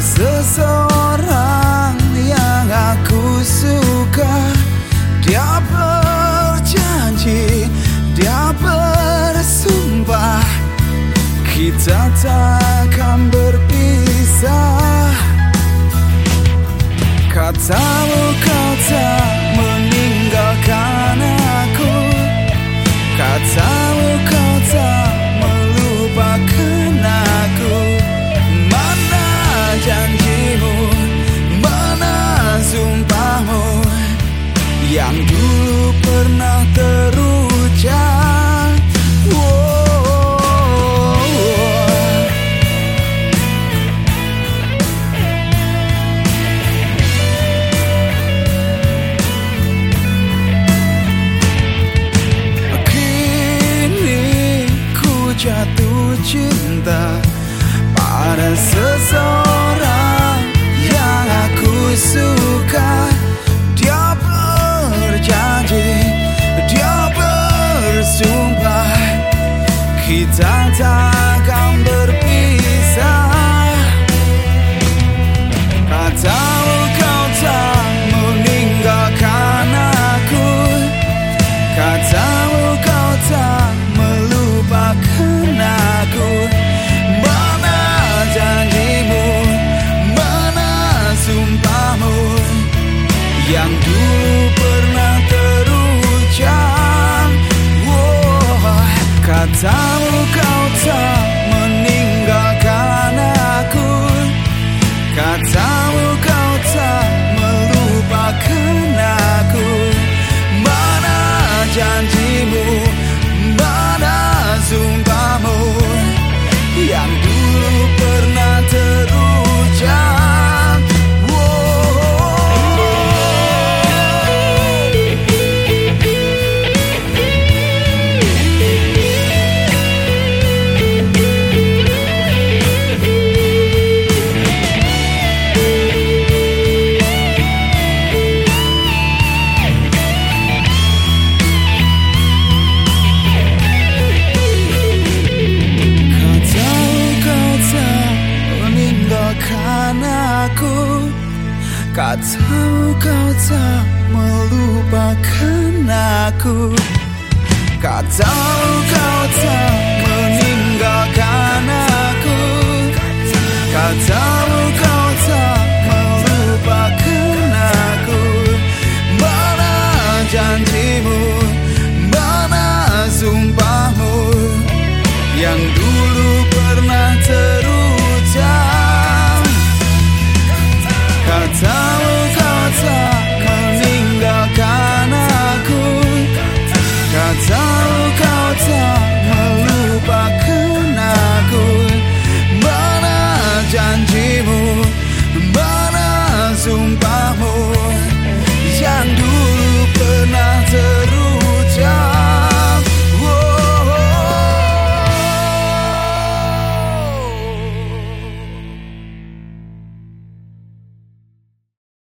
seseorang yang aku suka. Dia berjanji, dia bersumpah. Kita takkan berpisah. Katamu dejar. もまだずに kau tak melupakan aku. Kau tahu kau tak meninggalkan aku. Kau tahu kau tak melupakan aku. Mana janjimu?